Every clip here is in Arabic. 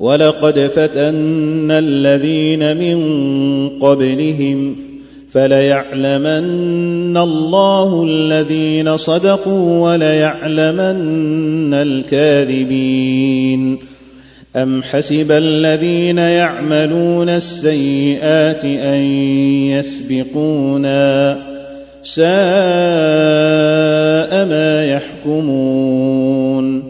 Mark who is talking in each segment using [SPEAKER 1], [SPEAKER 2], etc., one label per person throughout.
[SPEAKER 1] ولقد فتنا الذين من قبلهم فليعلمن الله الذين صدقوا وليعلمن الكاذبين. أم حسب الذين يعملون السيئات أن يسبقونا ساء ما يحكمون.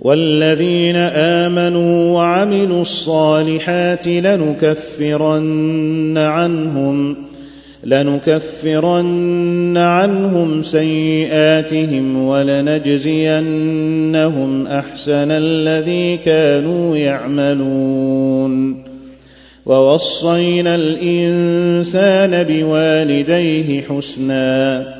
[SPEAKER 1] والذين آمنوا وعملوا الصالحات لنكفرن عنهم لنكفرن عنهم سيئاتهم ولنجزينهم أحسن الذي كانوا يعملون. ووصينا الإنسان بوالديه حسنا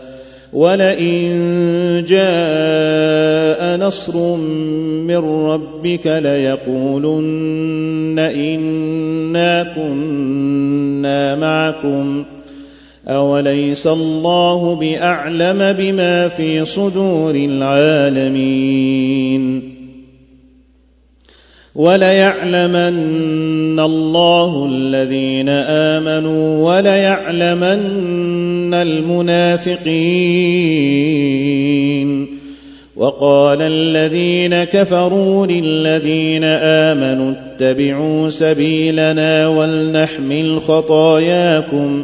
[SPEAKER 1] ولئن جاء نصر من ربك ليقولن انا كنا معكم اوليس الله باعلم بما في صدور العالمين وليعلمن الله الذين آمنوا وليعلمن المنافقين. وقال الذين كفروا للذين آمنوا اتبعوا سبيلنا ولنحمل خطاياكم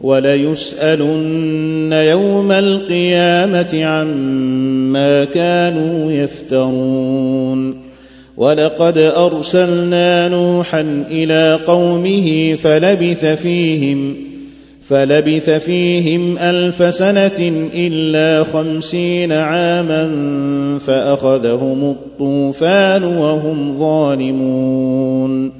[SPEAKER 1] وليسألن يوم القيامة عما كانوا يفترون. ولقد أرسلنا نوحا إلى قومه فلبث فيهم فلبث فيهم ألف سنة إلا خمسين عاما فأخذهم الطوفان وهم ظالمون.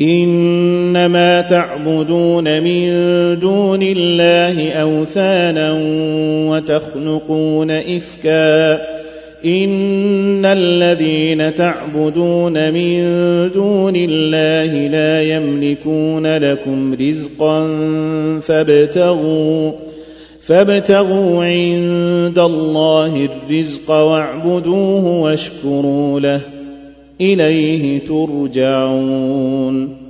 [SPEAKER 1] إنما تعبدون من دون الله أوثانا وتخلقون إفكا. إن الذين تعبدون من دون الله لا يملكون لكم رزقا فابتغوا فابتغوا عند الله الرزق واعبدوه واشكروا له. إليه ترجعون.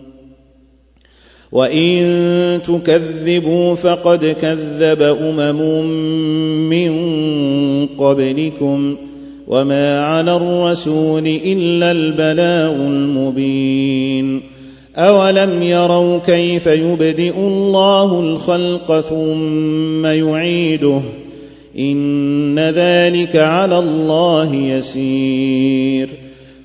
[SPEAKER 1] وإن تكذبوا فقد كذب أمم من قبلكم وما على الرسول إلا البلاغ المبين. أولم يروا كيف يبدئ الله الخلق ثم يعيده؟ إن ذلك على الله يسير.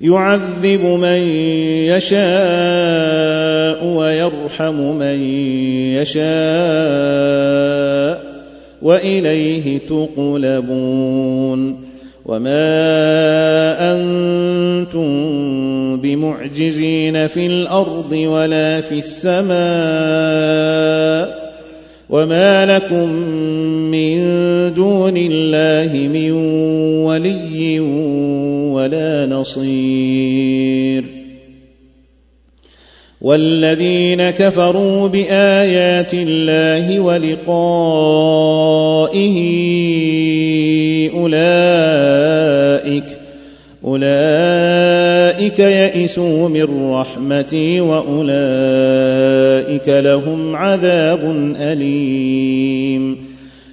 [SPEAKER 1] يعذب من يشاء ويرحم من يشاء وإليه تقلبون وما أنتم بمعجزين في الأرض ولا في السماء وما لكم من دون الله من ولي ولا نصير. والذين كفروا بآيات الله ولقائه أولئك أولئك يئسوا من رحمتي وأولئك لهم عذاب أليم.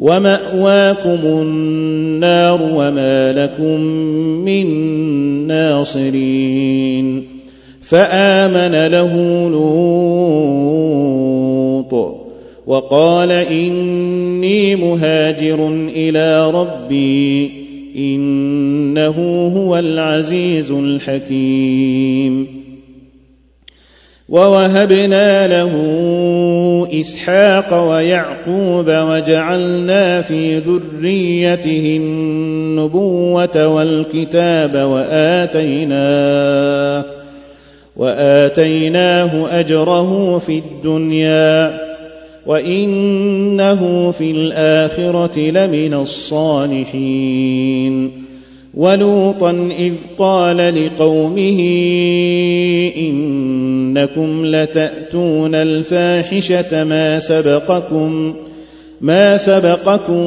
[SPEAKER 1] ومأواكم النار وما لكم من ناصرين. فآمن له لوط وقال إني مهاجر إلى ربي إنه هو العزيز الحكيم. ووهبنا له إسحاق ويعقوب وجعلنا في ذريته النبوة والكتاب واتيناه وآتيناه أجره في الدنيا وإنه في الآخرة لمن الصالحين ولوطا إذ قال لقومه إنكم لتأتون الفاحشة ما سبقكم ما سبقكم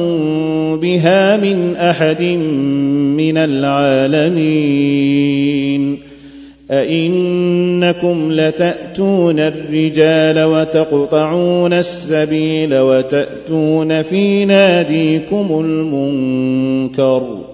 [SPEAKER 1] بها من أحد من العالمين. أئنكم لتأتون الرجال وتقطعون السبيل وتأتون في ناديكم المنكر.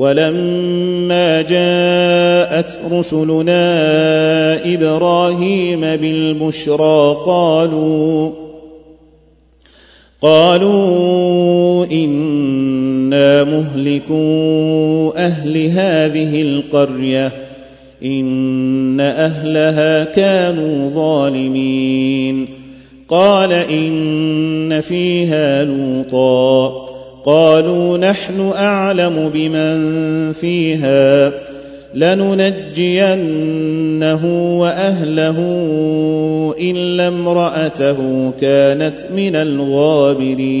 [SPEAKER 1] ولما جاءت رسلنا إبراهيم بالبشرى قالوا قالوا إنا مهلكو أهل هذه القرية إن أهلها كانوا ظالمين. قال إن فيها لوطا. قالوا نحن أعلم بمن فيها لننجينه وأهله إلا امرأته كانت من الغابرين.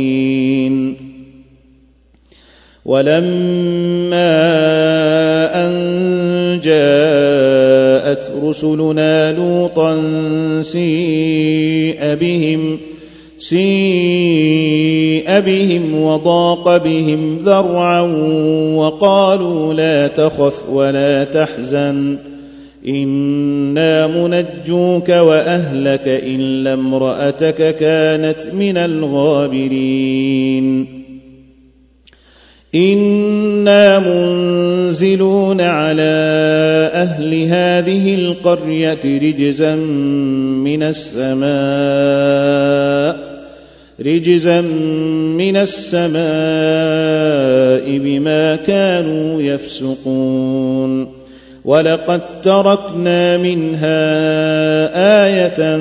[SPEAKER 1] ولما أن جاءت رسلنا لوطا سيء بهم سيء بهم وضاق بهم ذرعا وقالوا لا تخف ولا تحزن إنا منجوك وأهلك إلا امرأتك كانت من الغابرين إنا منزلون على أهل هذه القرية رجزا من السماء رجزا من السماء بما كانوا يفسقون ولقد تركنا منها إيه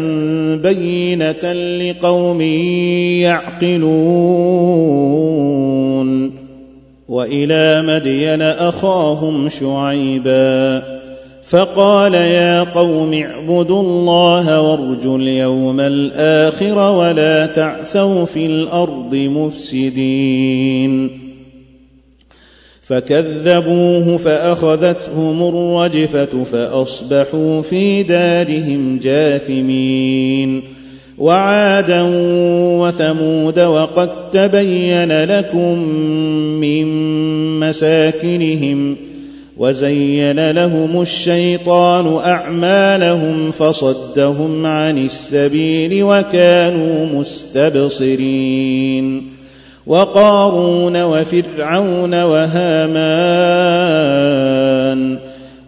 [SPEAKER 1] بينه لقوم يعقلون والى مدين اخاهم شعيبا فقال يا قوم اعبدوا الله وارجوا اليوم الآخر ولا تعثوا في الأرض مفسدين. فكذبوه فأخذتهم الرجفة فأصبحوا في دارهم جاثمين. وعادا وثمود وقد تبين لكم من مساكنهم وزين لهم الشيطان أعمالهم فصدهم عن السبيل وكانوا مستبصرين وقارون وفرعون وهامان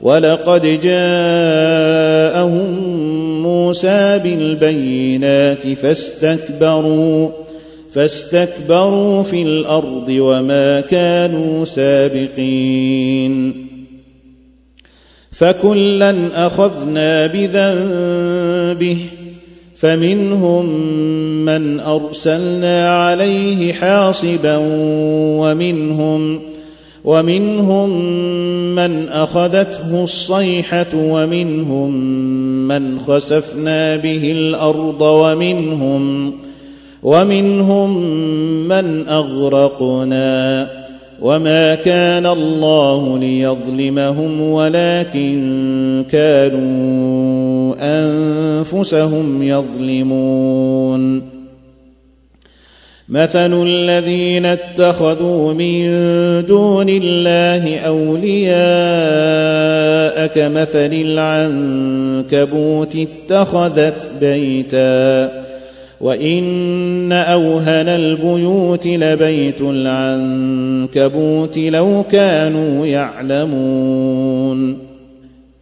[SPEAKER 1] ولقد جاءهم موسى بالبينات فاستكبروا فاستكبروا في الأرض وما كانوا سابقين فكلا أخذنا بذنبه فمنهم من أرسلنا عليه حاصبا ومنهم ومنهم من أخذته الصيحة ومنهم من خسفنا به الأرض ومنهم ومنهم من أغرقنا. وما كان الله ليظلمهم ولكن كانوا انفسهم يظلمون مثل الذين اتخذوا من دون الله اولياء كمثل العنكبوت اتخذت بيتا وان اوهن البيوت لبيت العنكبوت لو كانوا يعلمون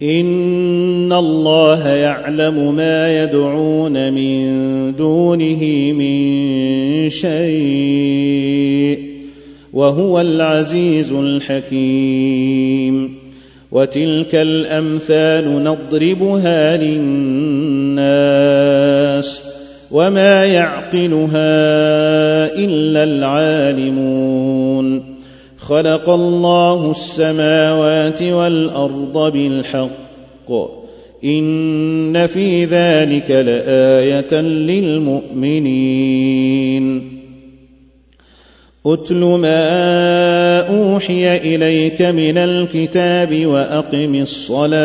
[SPEAKER 1] ان الله يعلم ما يدعون من دونه من شيء وهو العزيز الحكيم وتلك الامثال نضربها للناس وما يعقلها الا العالمون خلق الله السماوات والارض بالحق. ان في ذلك لايه للمؤمنين. اتل ما اوحي اليك من الكتاب واقم الصلاه.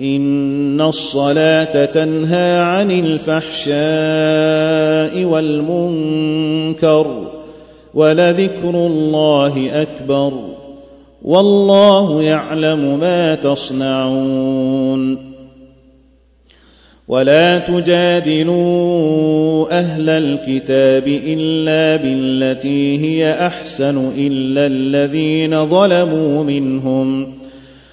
[SPEAKER 1] إن الصلاة تنهى عن الفحشاء والمنكر ولذكر الله أكبر والله يعلم ما تصنعون ولا تجادلوا أهل الكتاب إلا بالتي هي أحسن إلا الذين ظلموا منهم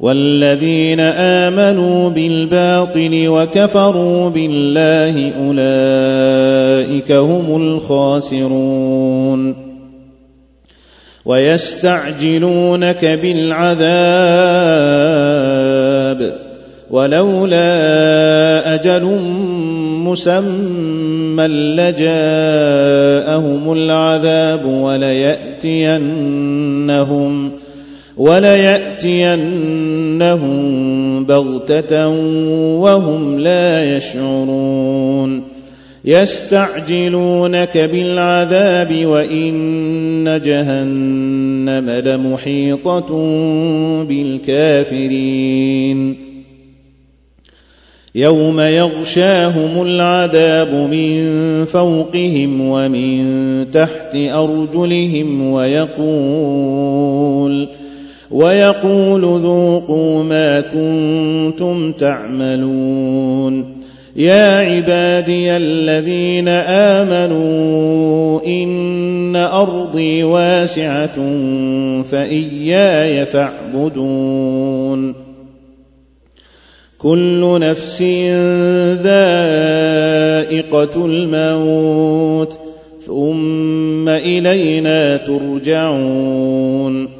[SPEAKER 1] والذين آمنوا بالباطل وكفروا بالله أولئك هم الخاسرون. ويستعجلونك بالعذاب ولولا أجل مسمى لجاءهم العذاب وليأتينهم وليأتينهم بغتة وهم لا يشعرون. يستعجلونك بالعذاب وإن جهنم لمحيطة بالكافرين. يوم يغشاهم العذاب من فوقهم ومن تحت أرجلهم ويقول ويقول ذوقوا ما كنتم تعملون. يا عبادي الذين آمنوا إن أرضي واسعة فإياي فاعبدون. كل نفس ذائقة الموت ثم إلينا ترجعون.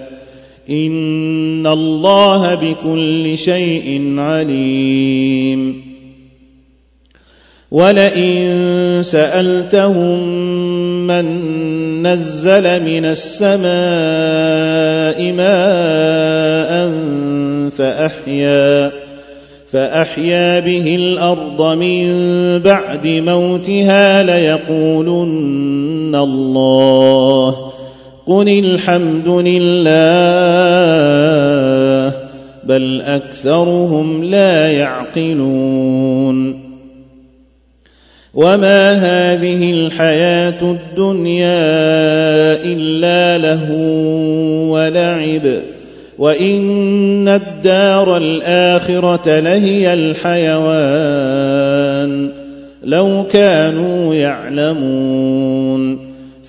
[SPEAKER 1] إن الله بكل شيء عليم. ولئن سألتهم من نزل من السماء ماء فأحيا فأحيا به الأرض من بعد موتها ليقولن الله. قل الحمد لله بل أكثرهم لا يعقلون. وما هذه الحياة الدنيا إلا له ولعب وإن الدار الآخرة لهي الحيوان لو كانوا يعلمون.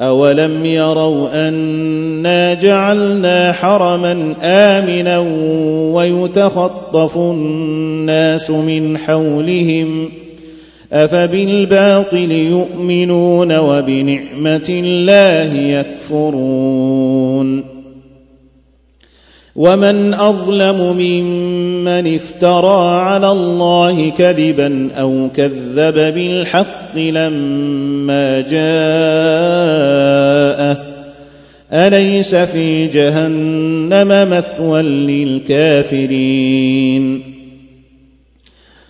[SPEAKER 1] اولم يروا انا جعلنا حرما امنا ويتخطف الناس من حولهم افبالباطل يؤمنون وبنعمه الله يكفرون ومن اظلم ممن افترى على الله كذبا أو كذب بالحق لما جاءه اليس في جهنم مثوى للكافرين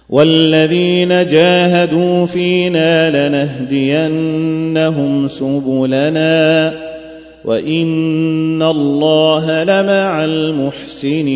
[SPEAKER 1] والذين جاهدوا فينا لنهدينهم سبلنا وان الله لمع المحسنين